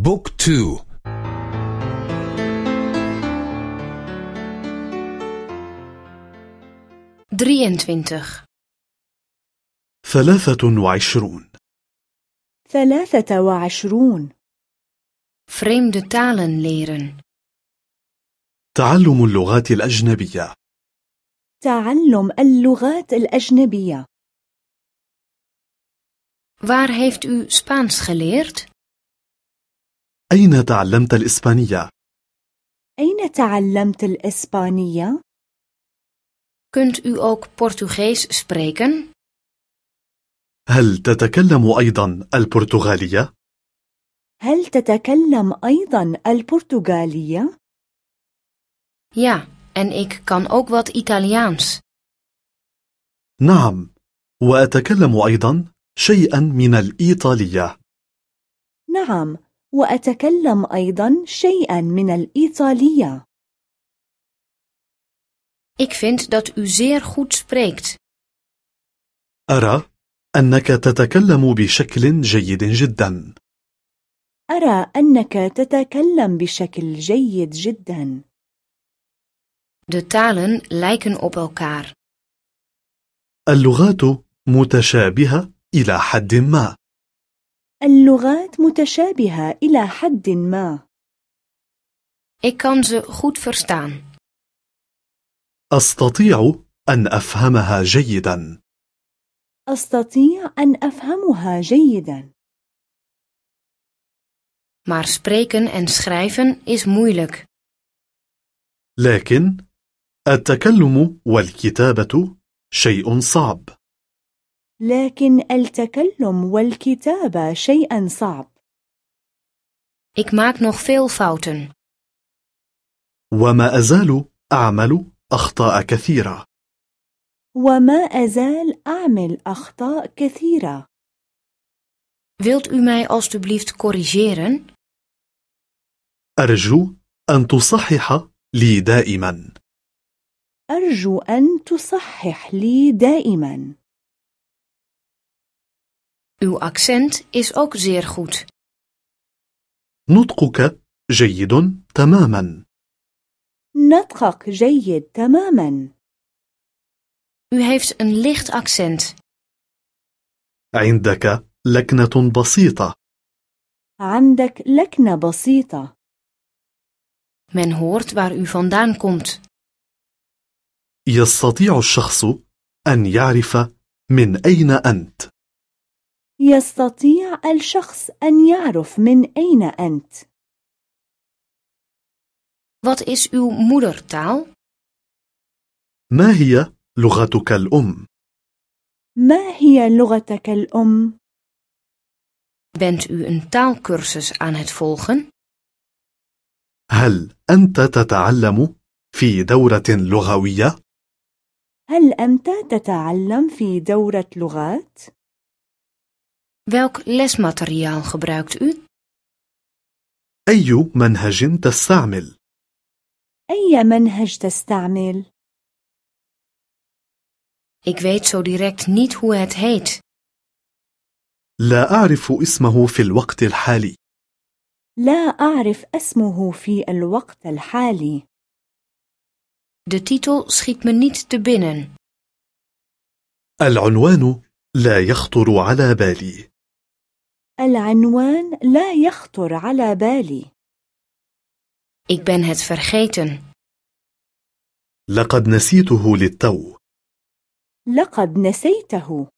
بوك تو. drieëntwintig ثلاثة وعشرون. ثلاثة وعشرون. vreemde talen leren تعلم اللغات الأجنبية. تعلم اللغات الأجنبية. Waar heeft u Spaans geleerd? أين تعلمت الإسبانية؟ أين تعلمت الإسبانية؟ Kunt u ook Portugees spreken? هل تتكلم أيضا البرتغالية؟ هل تتكلم أيضا البرتغالية؟ Ja, en ik kan ook wat Italiaans. نعم وأتكلم أيضا شيئا من الإيطالية نعم وأتكلم أيضا شيئا من الإيطالية Ik vind dat u zeer goed spreekt. أرى أنك تتكلم بشكل جيد جدا أرى أنك تتكلم بشكل جيد جدا De talen lijken op elkaar. اللغات متشابهة إلى حد ما اللغات متشابهة إلى حد ما Ik kan ze goed verstaan. أستطيع أن أفهمها جيدا أستطيع أن أفهمها جيدا Maar spreken en schrijven is moeilijk. لكن التكلم والكتابة شيء صعب لكن التكلم والكتابة شيئا صعب. Ik maak nog veel fouten. وما أزال أعمل أخطاء كثيرة. وما أزال أعمل أخطاء كثيرة. Wilt u mij alstublieft corrigeren? أرجو أن تصحح لي دائما. أرجو أن تصحح لي دائما. Uw accent is ook zeer goed. نطقك جيد تماما نطقك جيد تماما U heeft een licht accent. عندك لكنة بسيطة عندك لكنة بسيطة Men hoort waar u vandaan komt. يستطيع الشخص أن يعرف من أين أنت يستطيع الشخص أن يعرف من أين أنت Wat is uw moedertaal? ما هي لغتك الأم؟ ما هي لغتك الأم؟ Bent u een taalkursus aan het volgen? هل أنت تتعلم في دورة لغوية؟ هل أنت تتعلم في دورة لغات؟ Welk lesmateriaal gebruikt u? أي منهج تستعمل؟ أي منهج تستعمل؟ Ik weet zo direct niet hoe het heet. لا أعرف اسمه في الوقت الحالي لا أعرف اسمه في الوقت الحالي De titel schiet me niet te binnen. العنوان لا يخطر على بالي العنوان لا يخطر على بالي. Ik ben het vergeten. لقد نسيته للتو. لقد نسيته.